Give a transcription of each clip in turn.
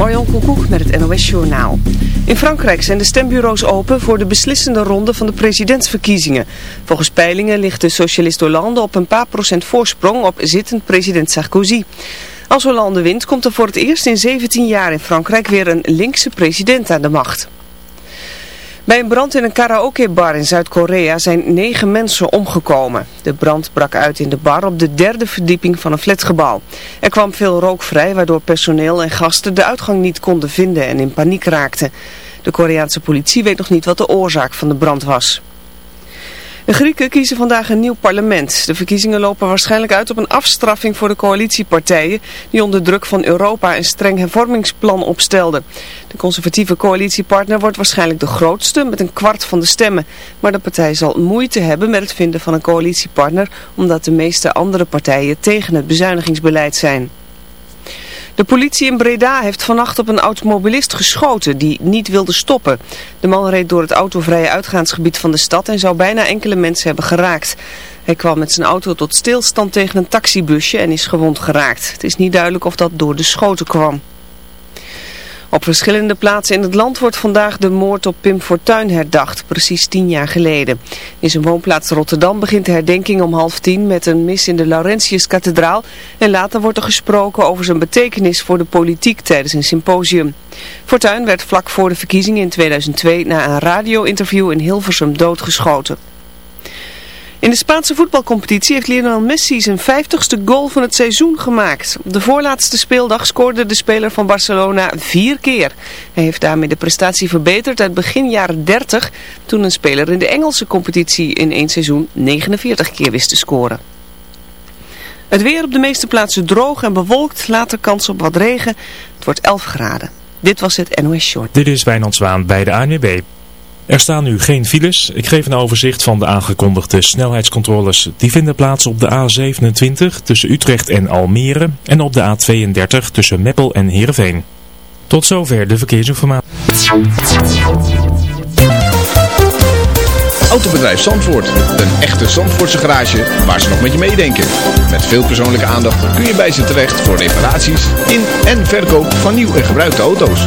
Marjan Koekoek met het NOS Journaal. In Frankrijk zijn de stembureaus open voor de beslissende ronde van de presidentsverkiezingen. Volgens peilingen ligt de socialist Hollande op een paar procent voorsprong op zittend president Sarkozy. Als Hollande wint komt er voor het eerst in 17 jaar in Frankrijk weer een linkse president aan de macht. Bij een brand in een karaokebar in Zuid-Korea zijn negen mensen omgekomen. De brand brak uit in de bar op de derde verdieping van een flatgebouw. Er kwam veel rook vrij waardoor personeel en gasten de uitgang niet konden vinden en in paniek raakten. De Koreaanse politie weet nog niet wat de oorzaak van de brand was. De Grieken kiezen vandaag een nieuw parlement. De verkiezingen lopen waarschijnlijk uit op een afstraffing voor de coalitiepartijen die onder druk van Europa een streng hervormingsplan opstelden. De conservatieve coalitiepartner wordt waarschijnlijk de grootste met een kwart van de stemmen. Maar de partij zal moeite hebben met het vinden van een coalitiepartner omdat de meeste andere partijen tegen het bezuinigingsbeleid zijn. De politie in Breda heeft vannacht op een automobilist geschoten die niet wilde stoppen. De man reed door het autovrije uitgaansgebied van de stad en zou bijna enkele mensen hebben geraakt. Hij kwam met zijn auto tot stilstand tegen een taxibusje en is gewond geraakt. Het is niet duidelijk of dat door de schoten kwam. Op verschillende plaatsen in het land wordt vandaag de moord op Pim Fortuyn herdacht, precies tien jaar geleden. In zijn woonplaats Rotterdam begint de herdenking om half tien met een mis in de Laurentiuskathedraal en later wordt er gesproken over zijn betekenis voor de politiek tijdens een symposium. Fortuyn werd vlak voor de verkiezingen in 2002 na een radio-interview in Hilversum doodgeschoten. In de Spaanse voetbalcompetitie heeft Lionel Messi zijn 50ste goal van het seizoen gemaakt. Op de voorlaatste speeldag scoorde de speler van Barcelona vier keer. Hij heeft daarmee de prestatie verbeterd uit begin jaren 30, toen een speler in de Engelse competitie in één seizoen 49 keer wist te scoren. Het weer op de meeste plaatsen droog en bewolkt, later kans op wat regen. Het wordt 11 graden. Dit was het NOS Short. Dit is Wijnand Zwaan bij de ANWB. Er staan nu geen files. Ik geef een overzicht van de aangekondigde snelheidscontroles. Die vinden plaats op de A27 tussen Utrecht en Almere en op de A32 tussen Meppel en Heerenveen. Tot zover de verkeersinformatie. Autobedrijf Zandvoort. Een echte Zandvoortse garage waar ze nog met je meedenken. Met veel persoonlijke aandacht kun je bij ze terecht voor reparaties in en verkoop van nieuw en gebruikte auto's.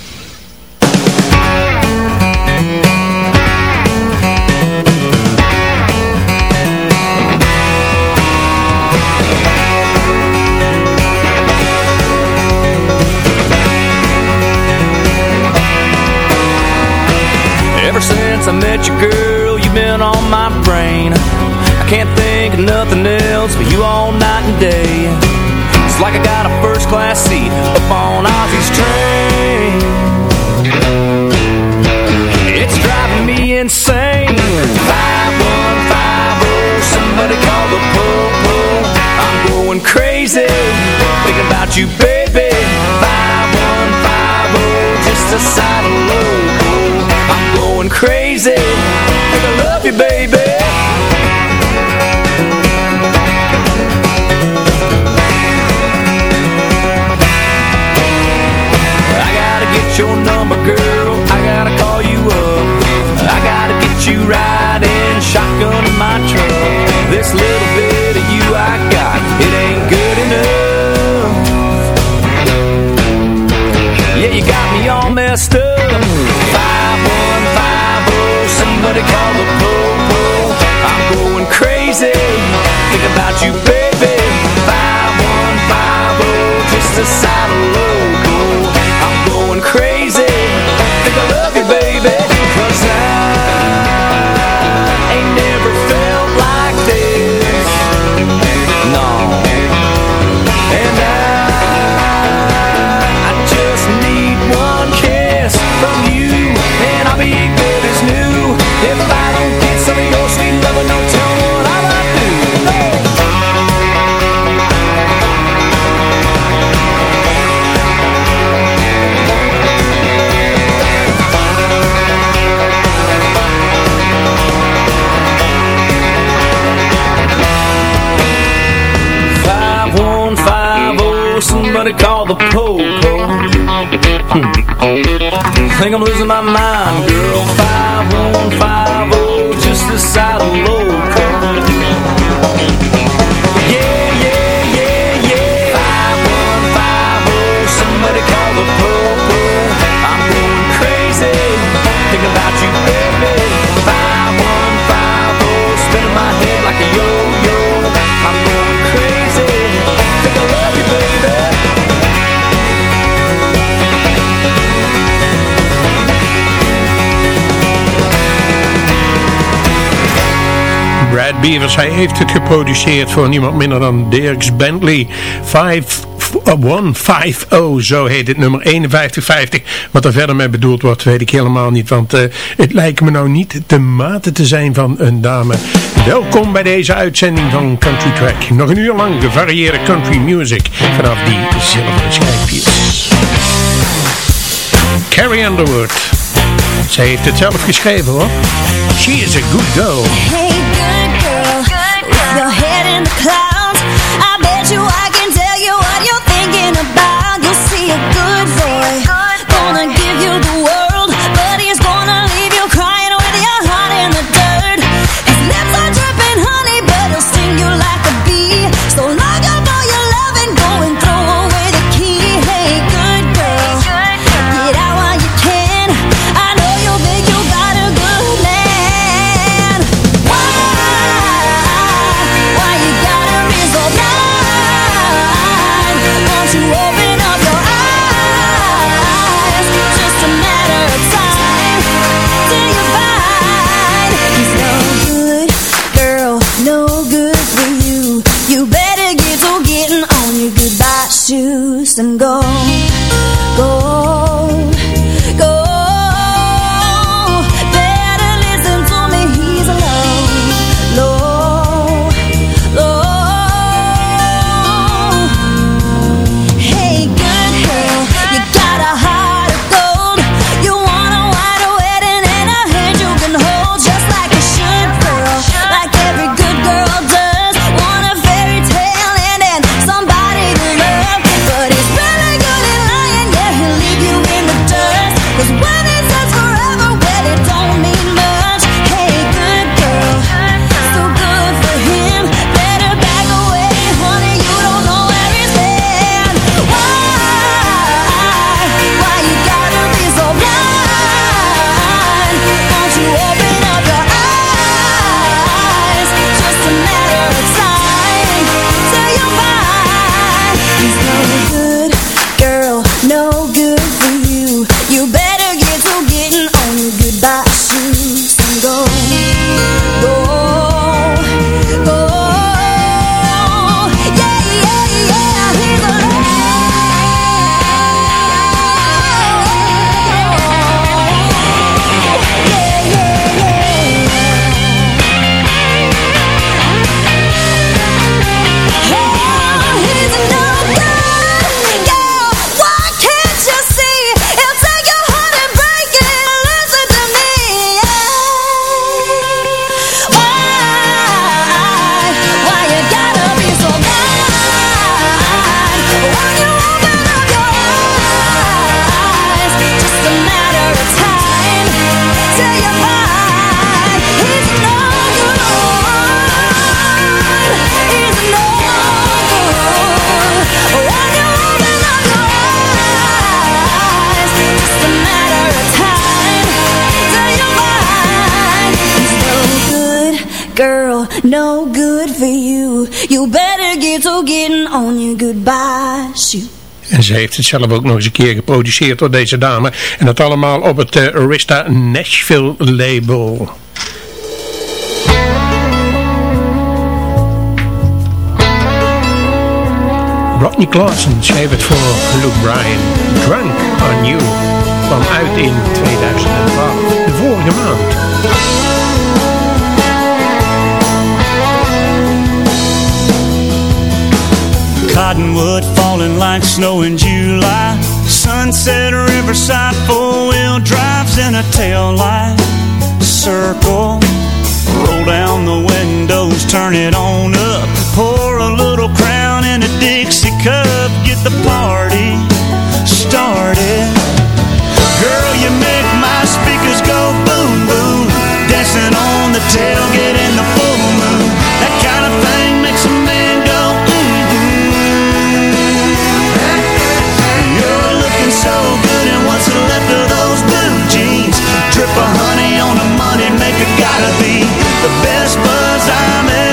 I you, girl, you've been on my brain. I can't think of nothing else but you all night and day. It's like I got a first class seat up on Ozzy's train. It's driving me insane. 5150, somebody call the po-po. I'm going crazy, thinking about you, baby. 5150, just a side of loco. You, baby. I gotta get your number, girl. I gotta call you up. I gotta get you riding shotgun in my truck. This little bit of you I got, it ain't good enough. Yeah, you got me all messed up. easy. Think about you, baby. Five one five oh, just a side logo. I'm going crazy. Think I love you, baby Cause I money call the popo. Hmm. Think I'm losing my mind, girl. 5150, just a side of local. Brad Beavers. Hij heeft het geproduceerd voor niemand minder dan Dirks Bentley. 5150, zo heet het nummer 5150. Wat er verder mee bedoeld wordt, weet ik helemaal niet. Want uh, het lijkt me nou niet de mate te zijn van een dame. Welkom bij deze uitzending van Country Track. Nog een uur lang gevarieerde country music vanaf die zilveren schijfjes. Carrie Underwood. Zij heeft het zelf geschreven hoor. She is a good girl. En ze heeft het zelf ook nog eens een keer geproduceerd door deze dame. En dat allemaal op het eh, Arista Nashville label. Rodney Clausen schreef het voor Luke Bryan. Drunk on You kwam uit in 2012, de vorige maand. Cottonwood falling like snow in July. Sunset Riverside four-wheel drives in a tail light Circle. Roll down the windows, turn it on up. Pour a little crown in a Dixie cup. Get the party started. Girl, you make my speakers go boom, boom. Dancing on the tailgate in the full moon. That kind of thing gotta be the best buzz I'm ever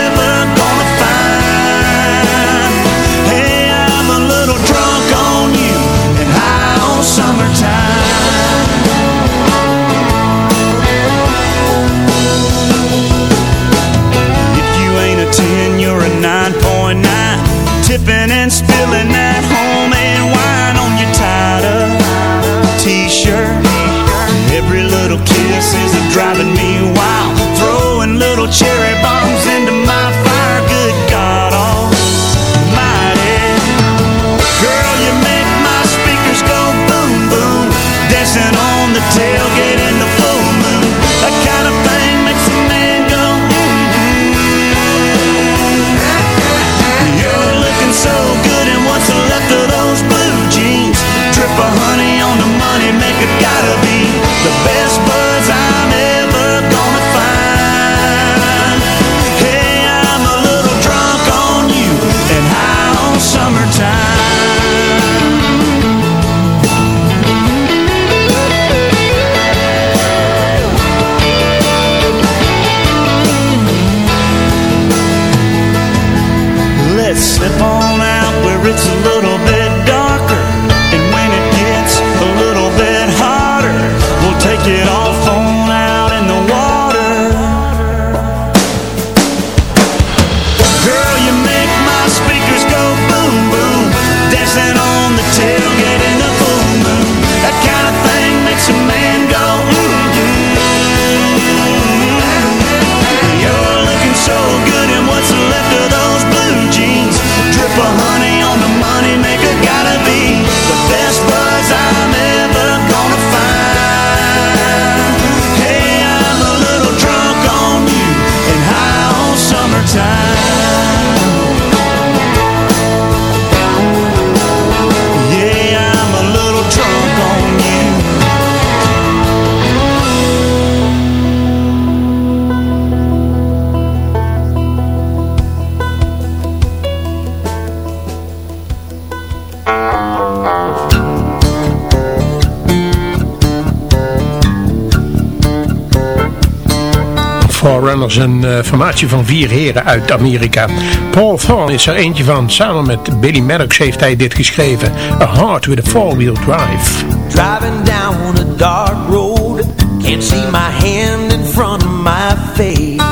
was een uh, formatie van vier heren uit Amerika. Paul Thorne is er eentje van. Samen met Billy Maddox heeft hij dit geschreven. A Heart with a Four-Wheel Drive. Driving down a dark road. Can't see my hand in front of my face.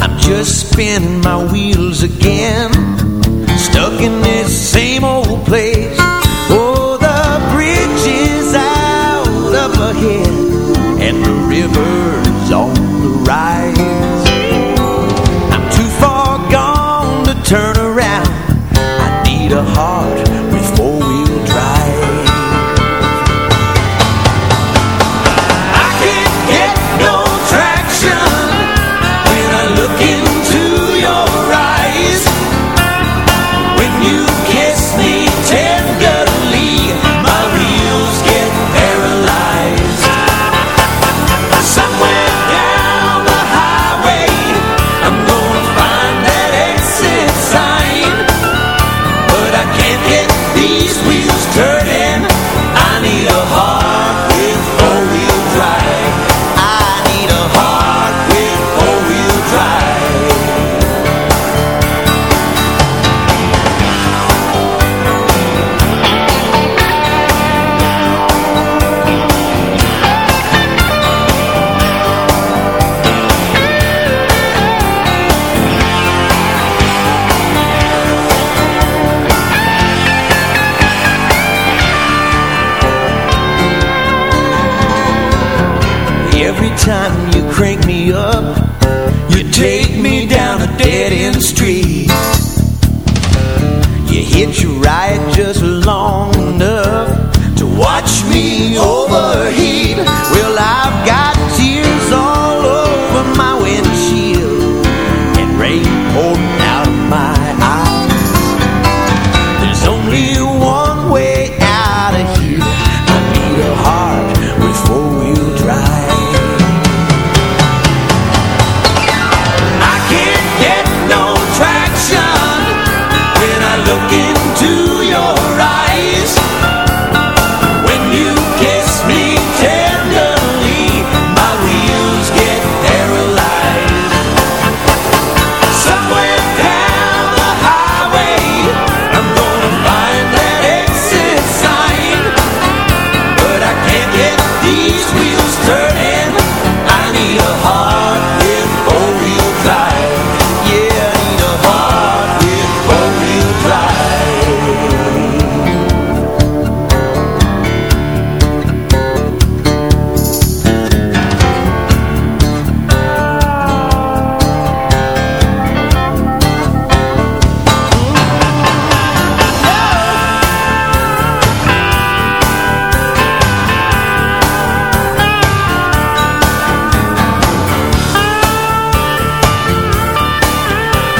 I'm just spinning my wheels again. Stuck in this same old place.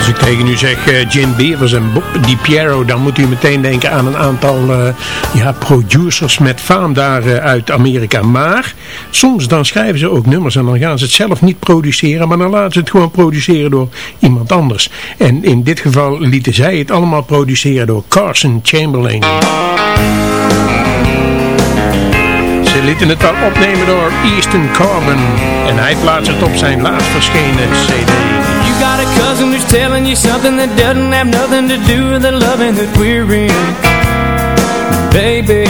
Ik tegen u zeg eh, Jim Beavers en Bob DiPiero, dan moet u meteen denken aan een aantal eh, ja, producers met faam daar eh, uit Amerika. Maar soms dan schrijven ze ook nummers en dan gaan ze het zelf niet produceren, maar dan laten ze het gewoon produceren door iemand anders. En in dit geval lieten zij het allemaal produceren door Carson Chamberlain. Ze lieten het wel opnemen door Easton Corbin en hij plaatst het op zijn laatst verschenen cd. Got a cousin who's telling you something that doesn't have nothing to do with the loving that we're in. Baby,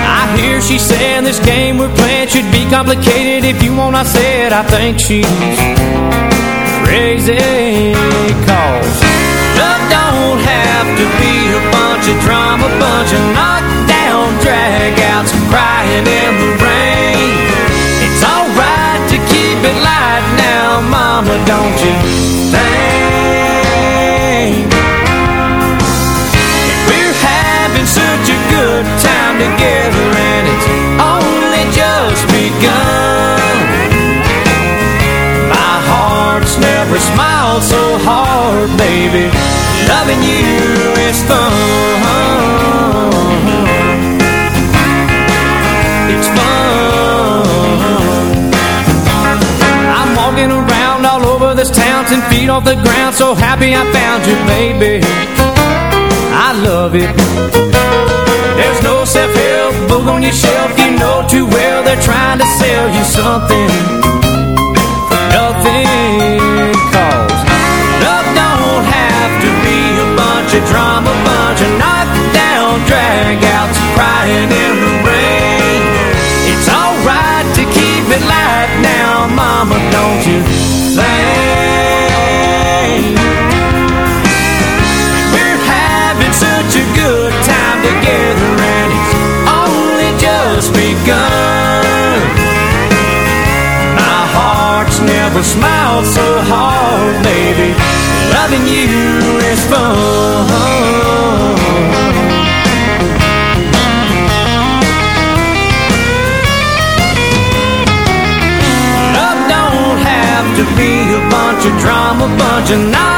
I hear she saying this game we're playing should be complicated. If you want, I said I think she's crazy. Cause love don't have to be a bunch of drama, bunch of knockdown dragouts, crying in the rain. It's alright to keep it light mama, don't you think? We're having such a good time together and it's only just begun. My heart's never smiled so hard, baby. Loving you is fun. It's fun. I'm walking around all over this town, ten feet off the ground, so happy I found you, baby. I love it. There's no self-help book on your shelf, you know too well they're trying to sell you something nothing. Cause love don't have to be a bunch of drama, bunch of knockdown dragouts, crying in the rain. It's alright to keep it light now, mama, don't you smiled so hard, baby. Loving you is fun. Love don't have to be a bunch of drama, bunch of knockdown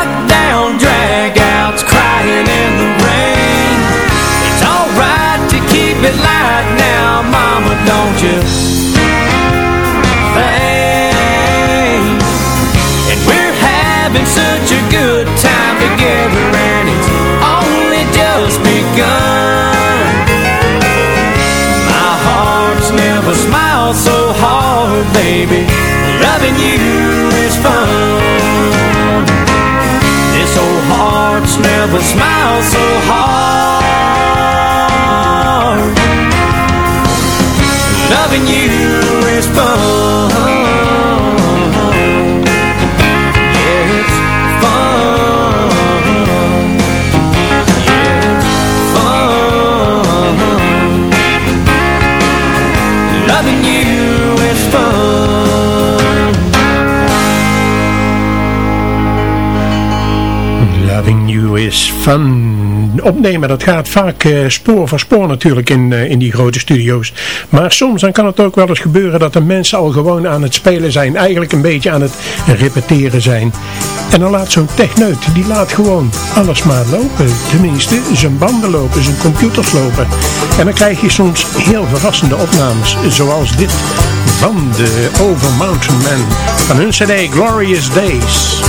baby. Loving you is fun. This old heart's never smiled so hard. Loving you is fun. Is Fun. Opnemen, dat gaat vaak eh, spoor voor spoor natuurlijk in, eh, in die grote studio's. Maar soms dan kan het ook wel eens gebeuren dat de mensen al gewoon aan het spelen zijn. Eigenlijk een beetje aan het repeteren zijn. En dan laat zo'n techneut, die laat gewoon alles maar lopen. Tenminste, zijn banden lopen, zijn computers lopen. En dan krijg je soms heel verrassende opnames. Zoals dit van de Over Mountain Man. Van hun cd Glorious Days.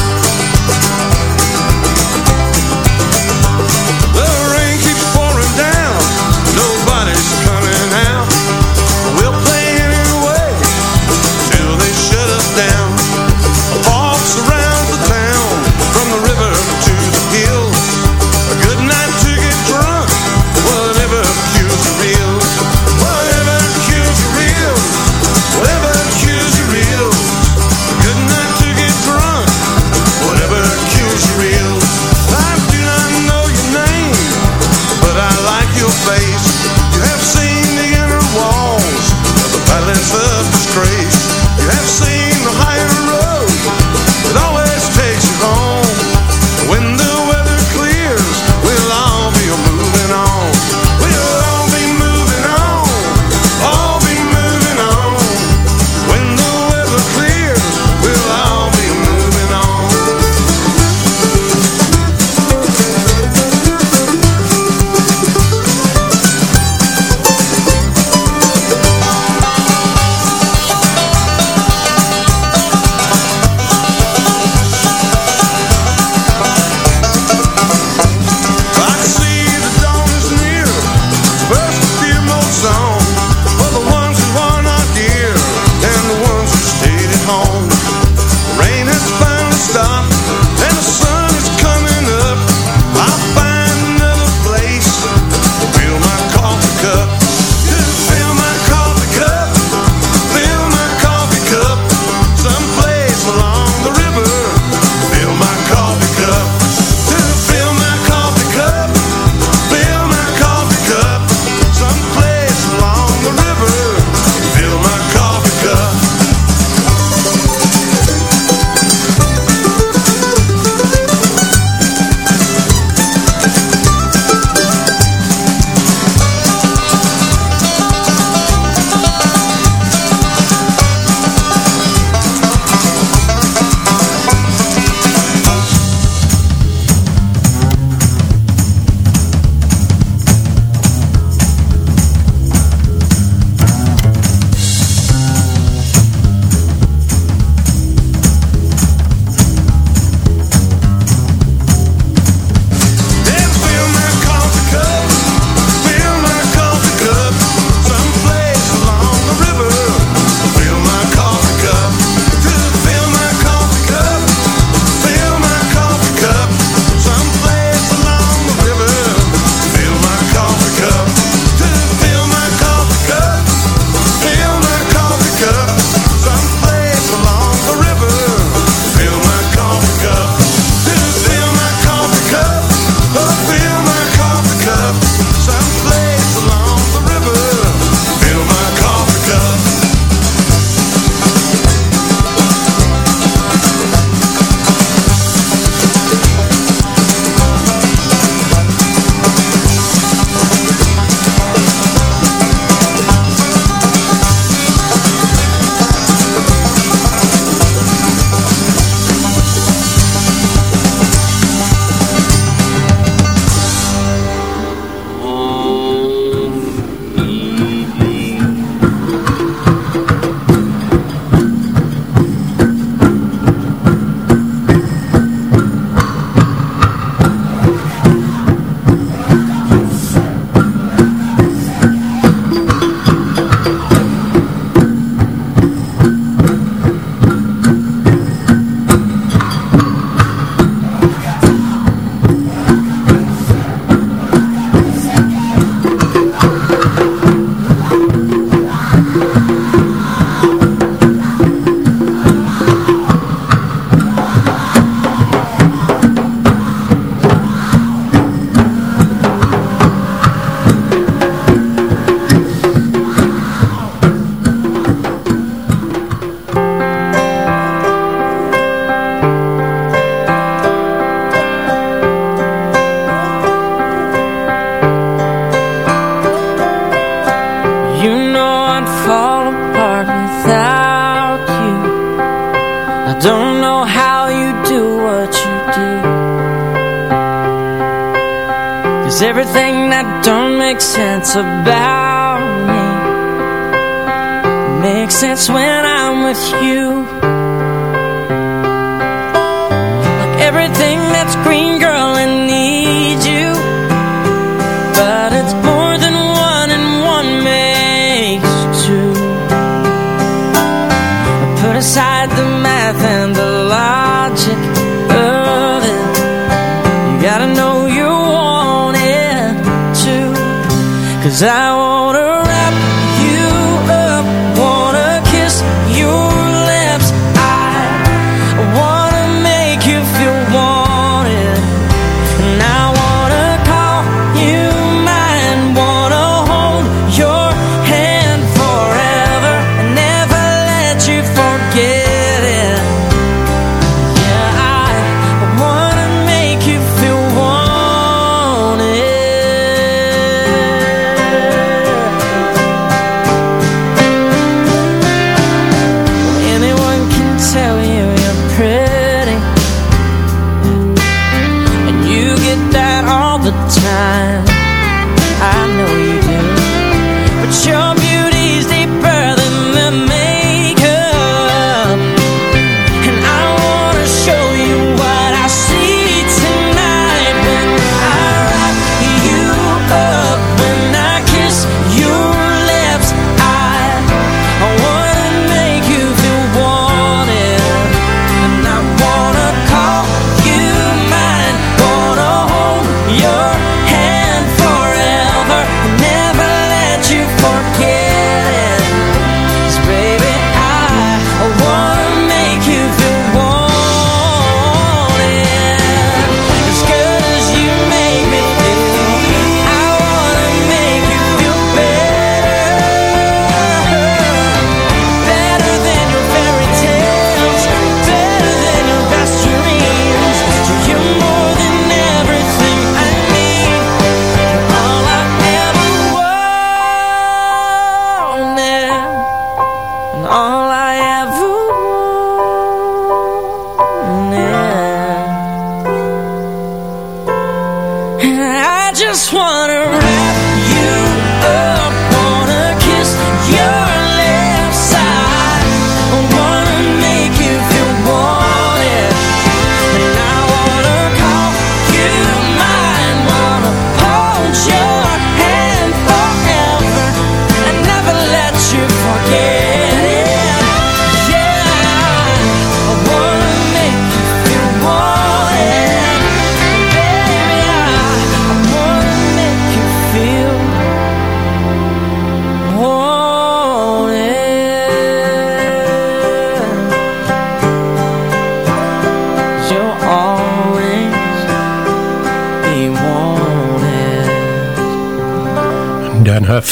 Cause I wanna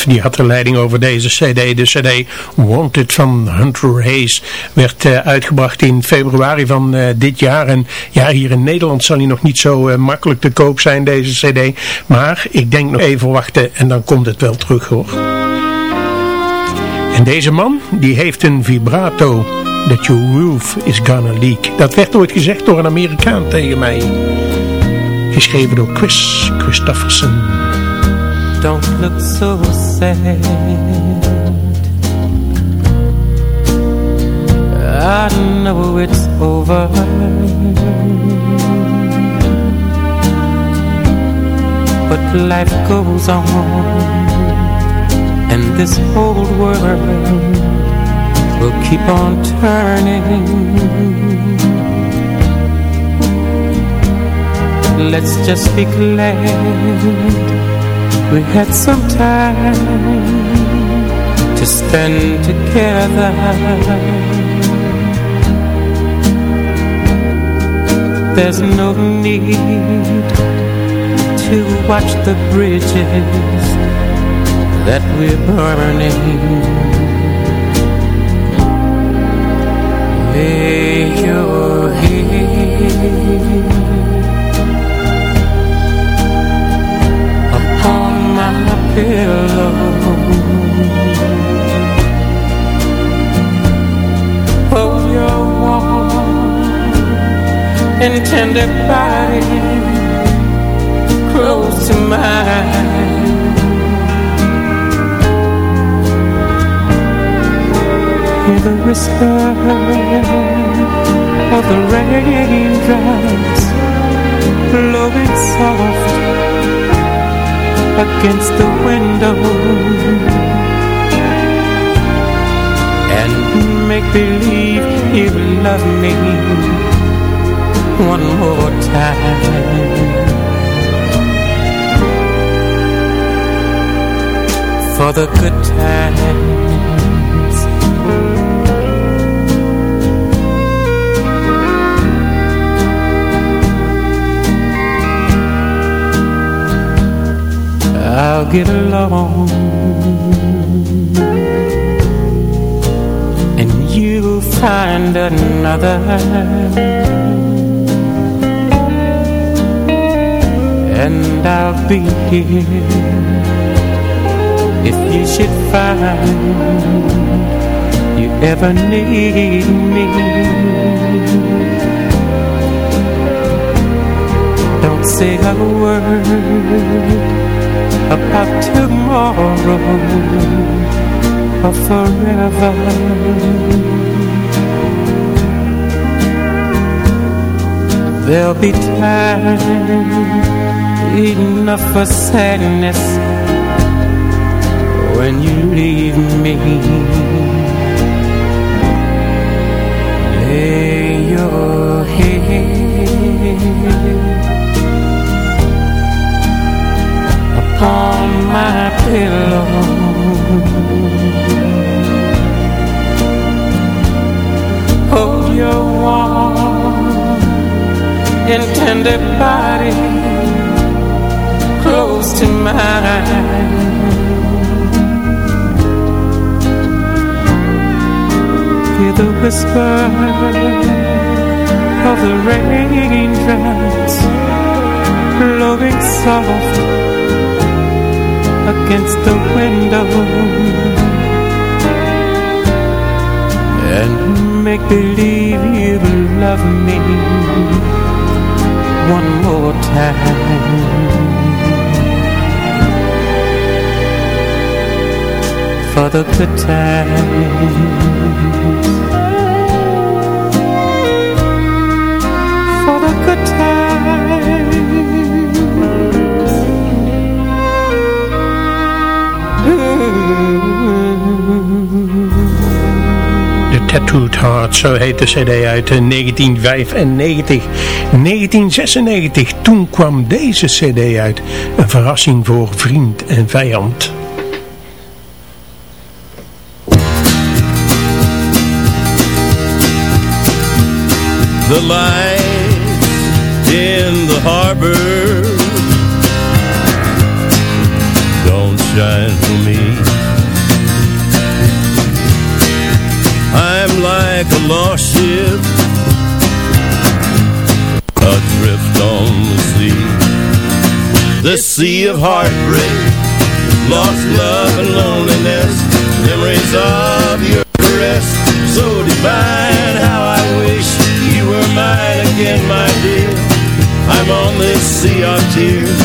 die had de leiding over deze cd. De cd Wanted van Hunter Hayes werd eh, uitgebracht in februari van eh, dit jaar. En ja, hier in Nederland zal hij nog niet zo eh, makkelijk te koop zijn, deze cd. Maar ik denk nog even wachten en dan komt het wel terug hoor. En deze man, die heeft een vibrato. That your roof is gonna leak. Dat werd ooit gezegd door een Amerikaan tegen mij. Geschreven door Chris Christofferson. don't look so sad. I know it's over. But life goes on And this whole world Will keep on turning. Let's just be glad. We had some time to spend together. There's no need to watch the bridges that we're burning. Lay your head pillow. Your warm and tender body close to mine. Hear the whisper of the raindrops blowing soft against the window and make believe you love me one more time. For the good times I'll get along. And you'll find another. And I'll be here If you should find You ever need me. Don't say a word about tomorrow or forever. There'll be time enough for sadness when you leave me. On my pillow. Hold your warm and tender body close to mine. Hear the whisper of the raindrops blowing soft against the window and make believe you love me one more time. For the good times Tattooed Heart, zo heet de cd uit 1995. 1996, toen kwam deze cd uit. Een verrassing voor vriend en vijand. The lights in the harbor don't shine for me. Lost ship adrift on the sea. The sea of heartbreak, lost love and loneliness, memories of your caress, so divine. How I wish you were mine again, my dear. I'm on this sea of tears,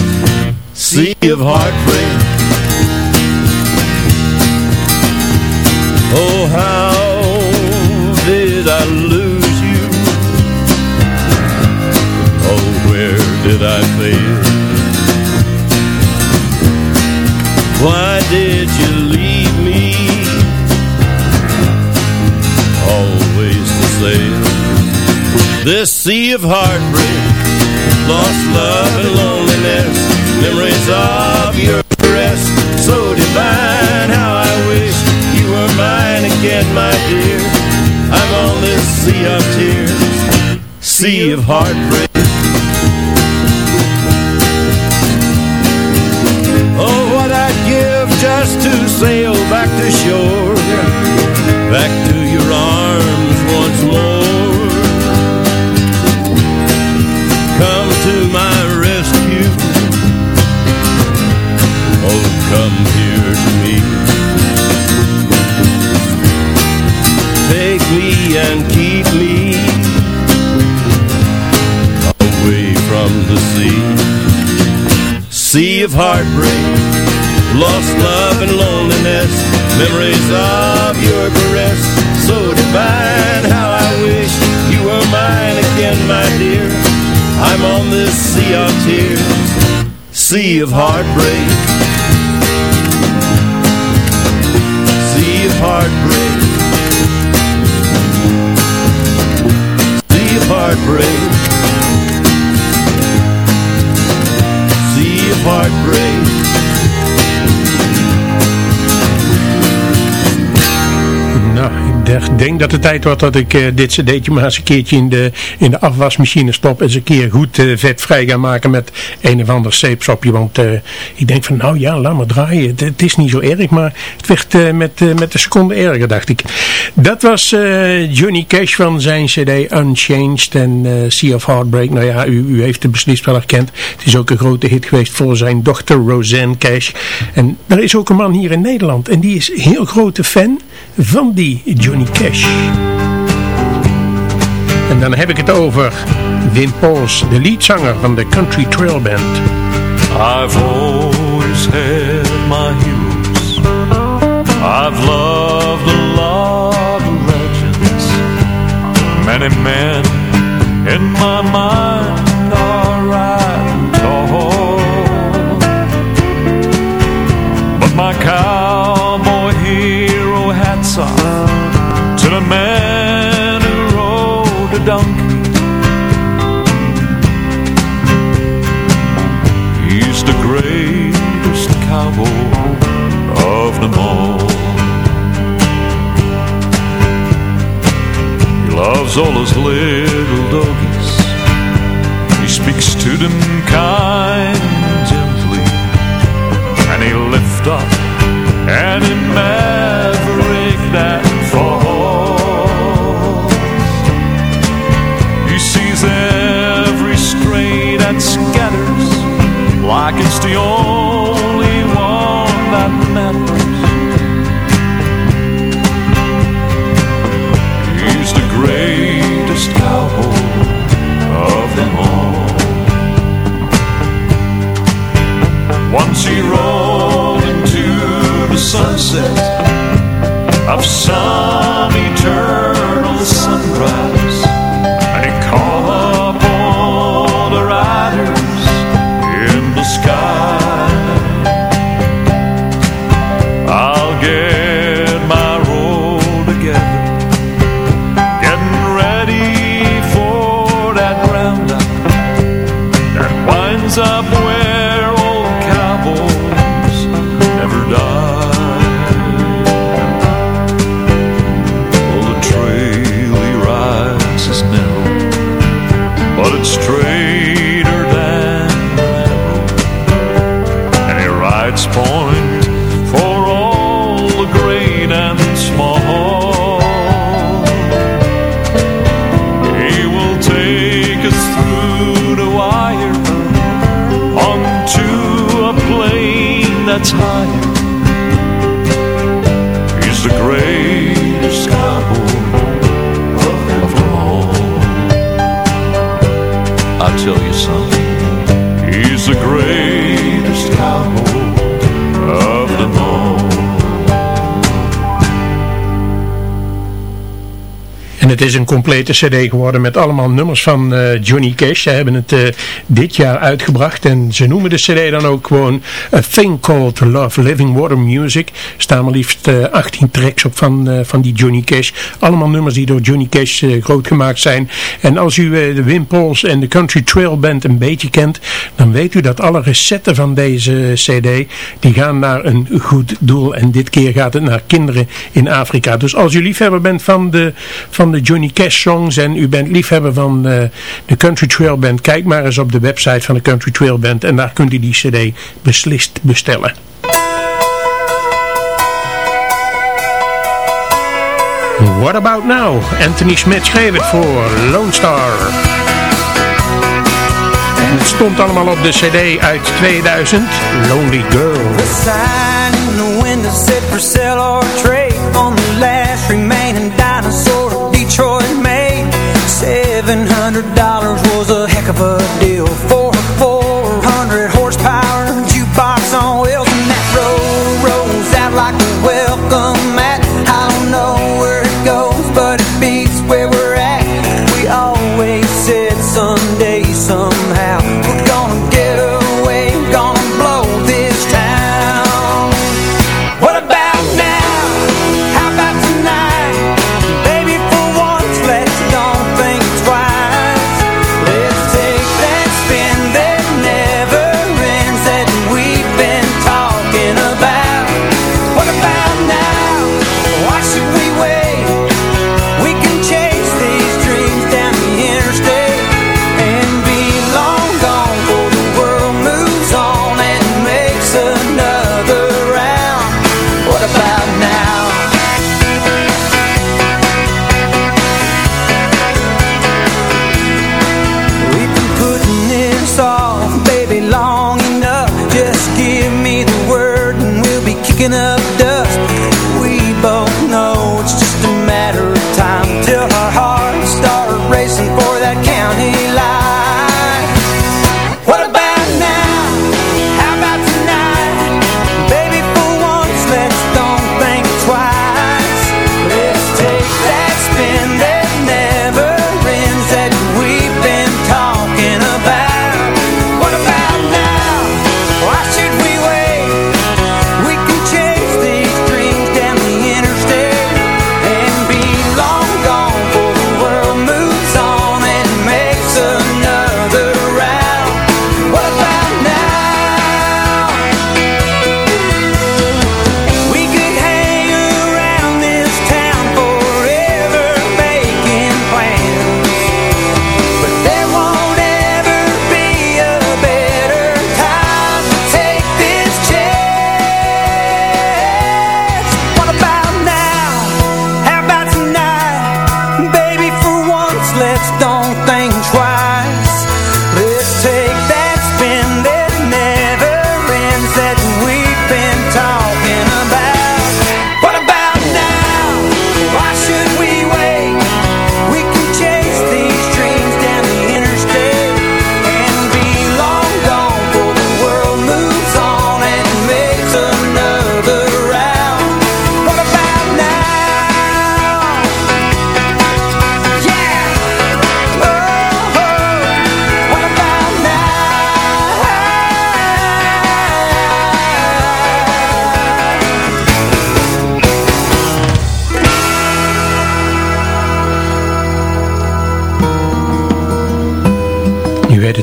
sea of heartbreak. This sea of heartbreak, lost love and loneliness, memories of your caress, so divine. How I wish you were mine again, my dear. I'm on this sea of tears, sea of heartbreak. Oh, what I'd give just to sail back to shore, the sea. sea of heartbreak, lost love and loneliness, memories of your caress, so divine. How I wish you were mine again, my dear. I'm on this sea of tears, sea of heartbreak, sea of heartbreak, sea of heartbreak. Heartbreak. Dacht- denk dat het tijd wordt dat ik eh, dit cd'tje maar eens een keertje in de, in de afwasmachine stop. En eens een keer goed eh, vet vrij gaan maken met een of ander zeepsopje. Want eh, ik denk van nou ja, laat maar draaien. Het, is niet zo erg, maar het werd met, met de seconde erger, dacht ik. Dat was Johnny Cash van zijn cd Unchanged en Sea of Heartbreak. Nou ja, u, u heeft het beslist wel herkend. Het is ook een grote hit geweest voor zijn dochter Roseanne Cash. En er is ook een man hier in Nederland en die is heel grote fan van die Johnny Cash. En dan heb ik het over Wim Pauls, de leadzanger van de Country Trail Band. I've always had my heroes. I've loved a lot of legends. Many men in my mind of them all. He loves all his little doggies. He speaks to them kind gently. And he lift up any maverick that falls. He sees every stray that scatters like it's the only Once he rolled into the sunset of some eternal sunrise, that's higher. He's the greatest cowboy of them all. I tell you something, he's the greatest cowboy het is een complete cd geworden met allemaal nummers van eh, Johnny Cash. Ze hebben het eh, dit jaar uitgebracht en ze noemen de cd dan ook gewoon A Thing Called Love Living Water Music. Er staan maar liefst eh, 18 tracks op van, eh, van die Johnny Cash. Allemaal nummers die door Johnny Cash eh, groot gemaakt zijn. En als u eh, de Wim en de Country Trail Band een beetje kent, dan weet u dat alle recetten van deze cd, die gaan naar een goed doel. En dit keer gaat het naar kinderen in Afrika. Dus als u liefhebber bent van de, van de Johnny Cash songs en u bent liefhebber van eh, de Country Trail Band, kijk maar eens op de website van de Country Trail Band en daar kunt u die cd beslist bestellen. What About Now? Anthony Smith schreef het voor Lone Star. En het stond allemaal op de cd uit 2000, Lonely Girl. Hundred dollars was a heck of a deal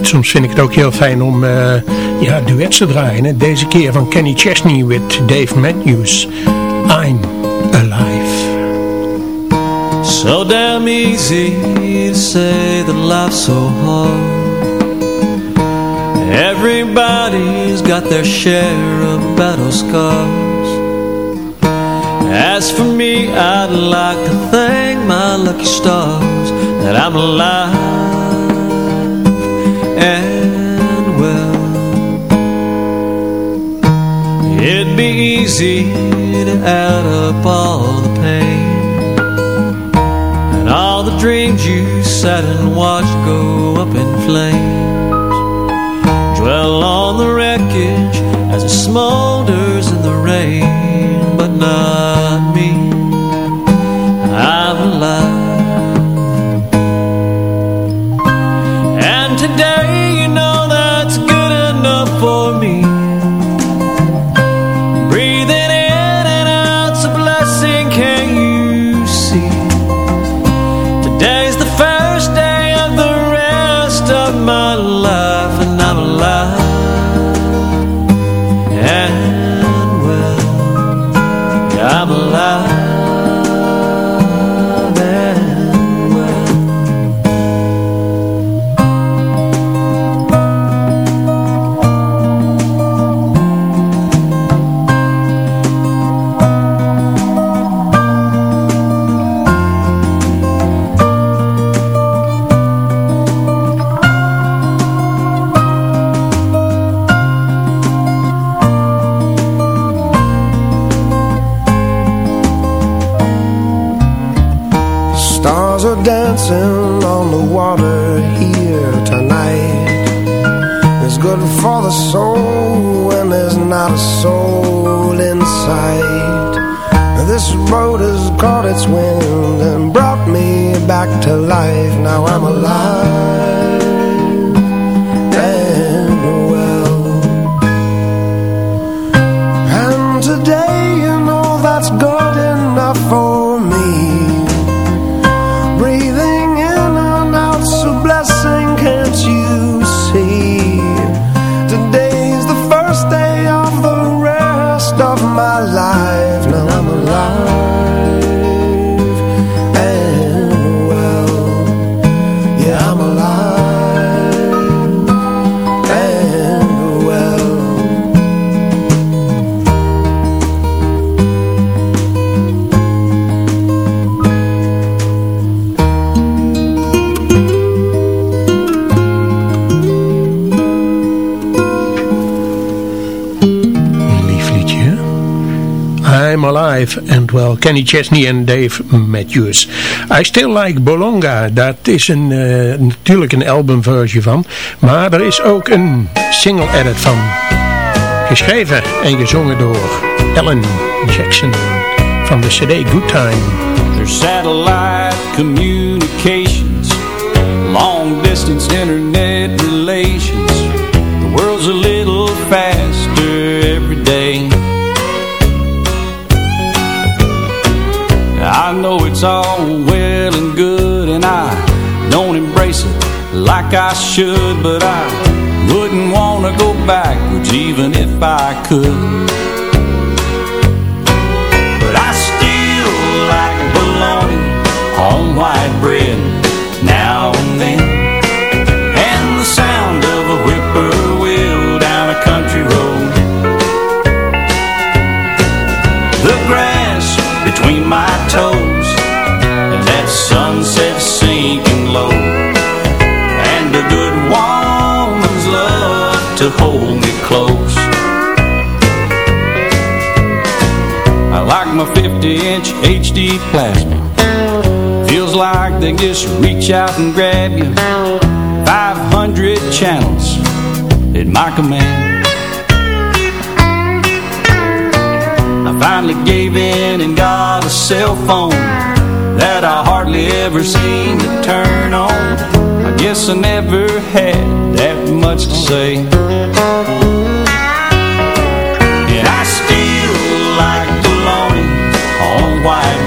soms vind ik het ook heel fijn om uh, ja, duets te draaien. Hè? Deze keer van Kenny Chesney met Dave Matthews. I'm Alive. So damn easy to say that life's so hard Everybody's got their share of battle scars As for me, I'd like to thank my lucky stars That I'm alive easy to add up all the pain. And all the dreams you sat and watched go up in flames. Dwell on the wreckage as it smolders in the rain Kenny Chesney en Dave Matthews. I Still Like Bolonga, dat is een, eh, natuurlijk een albumversie van, maar er is ook een single edit van. Geschreven en gezongen door Ellen Jackson van de cd Good Time. There's satellite communications, long distance internet relations. The world's a little faster every day. Know it's all well and good, and I don't embrace it like I should, but I wouldn't want to go backwards even if I could. But I still like bologna on white bread my 50-inch HD plasma. Feels like they just reach out and grab you. 500 channels at my command. I finally gave in and got a cell phone that I hardly ever seem to turn on. I guess I never had that much to say. On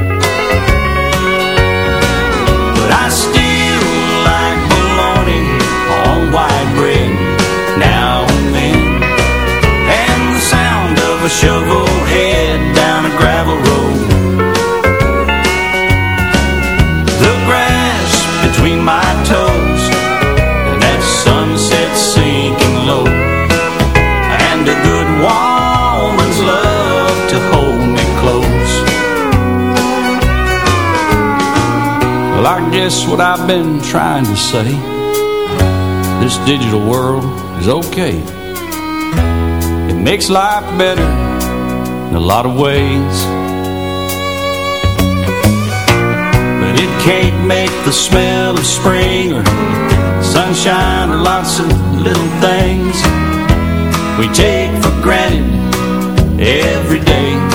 shovel head down a gravel road. The grass between my toes And that sunset sinking low. And a good woman's love to hold me close. Well, I guess what I've been trying to say This digital world is okay makes life better in a lot of ways. But it can't make the smell of spring or sunshine or lots of little things we take for granted every day.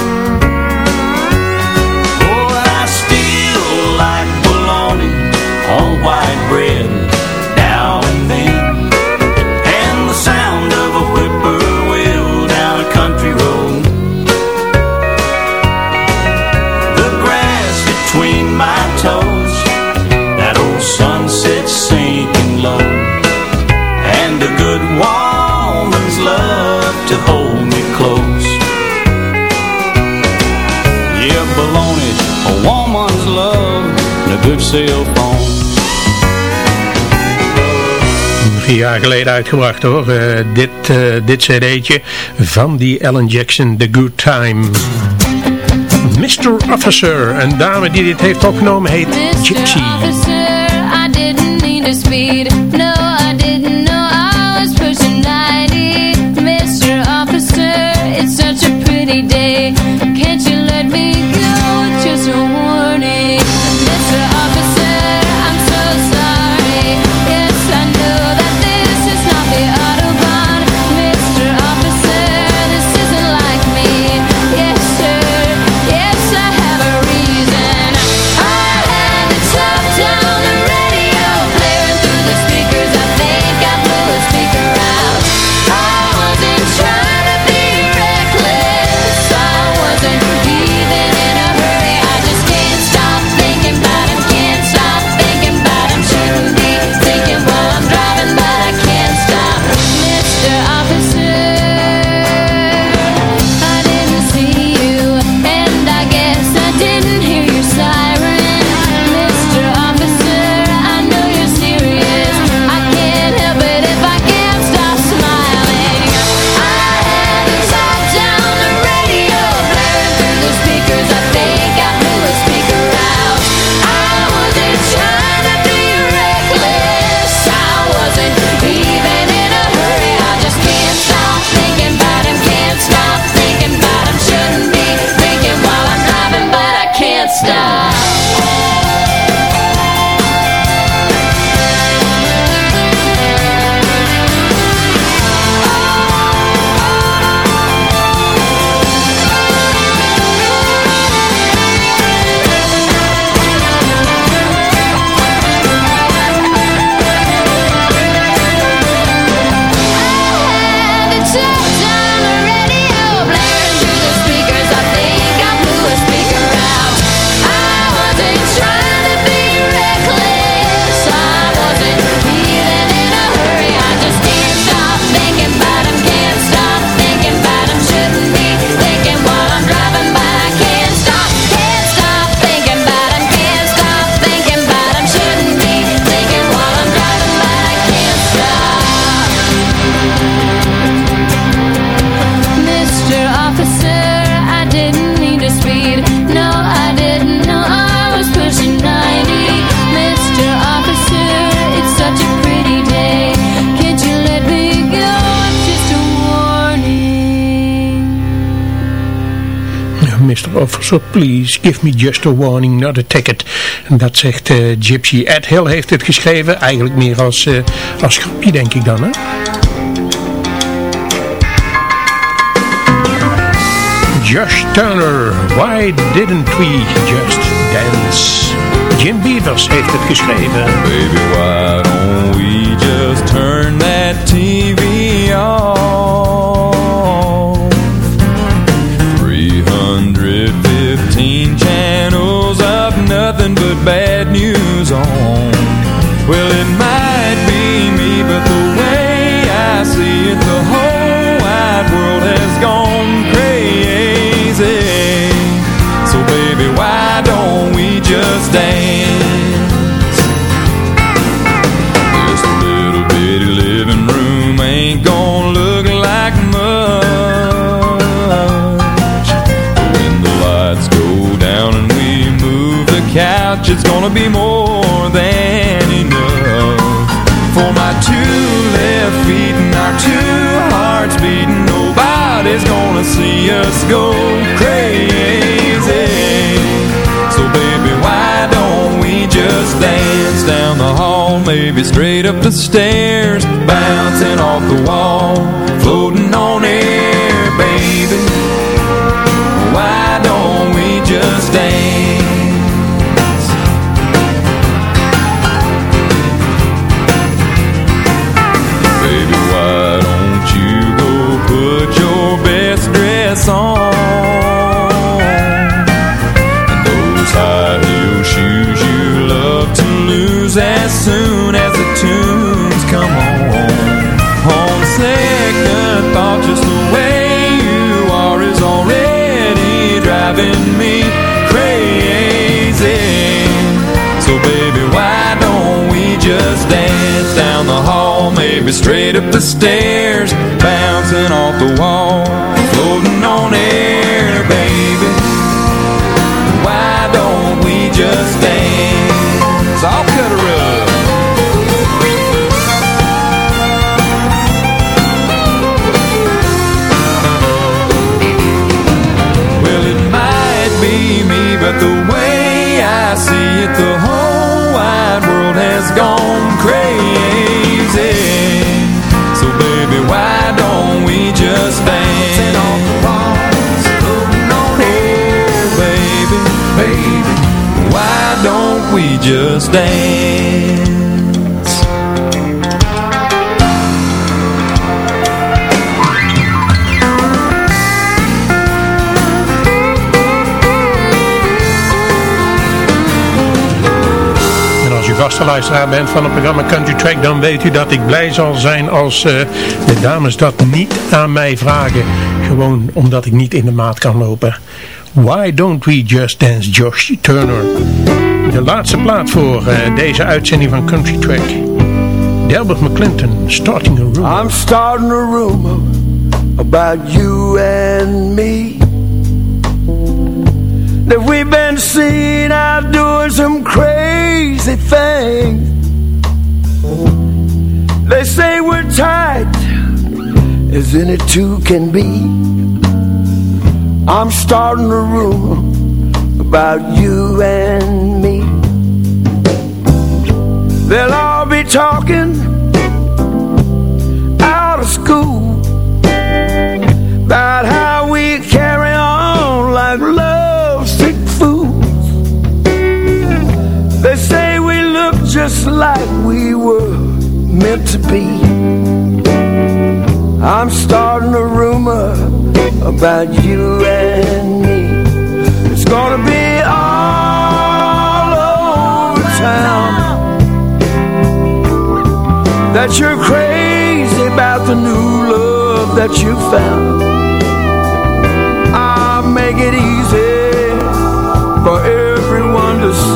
jaar geleden uitgebracht hoor. Eh, dit, eh, dit cd'tje van die Alan Jackson, The Good Time. Mr. Officer, een dame die dit heeft opgenomen, heet Gypsy. Zo, please, give me just a warning, not a ticket. En dat zegt eh, Gypsy. Ed Hill heeft het geschreven. Eigenlijk meer als, uh, als grapje, denk ik dan, hè? Josh Turner, Why Didn't We Just Dance? Jim Beavers heeft het geschreven. Baby, why don't we just turn that TV gonna be more than enough. For my two left feet and our two hearts beating, nobody's gonna see us go crazy. So baby, why don't we just dance down the hall, maybe straight up the stairs, bouncing off the wall, floating on air, baby. Why don't we just dance? Driving me crazy. So baby, why don't we just dance down the hall, maybe straight up the stairs, bouncing off the wall, just dance? En als u vaste luisteraar bent van het programma Country Track, dan weet u dat ik blij zal zijn als eh, de dames dat niet aan mij vragen. Gewoon omdat ik niet in de maat kan lopen. Why don't we just dance Josh Turner? De laatste plaat voor eh, deze uitzending van Country Track. Delbert McClinton, Starting a Rumor. I'm starting a rumor about you and me. That we've been seen out doing some crazy things. They say we're tight as any two can be. I'm starting a rumor about you and me. They'll all be talking out of school about how we carry on like lovesick fools. They say we look just like we were meant to be. I'm starting a rumor about you and me. It's gonna be all over town that you're crazy about the new love that you found. I'll make it easy for everyone to see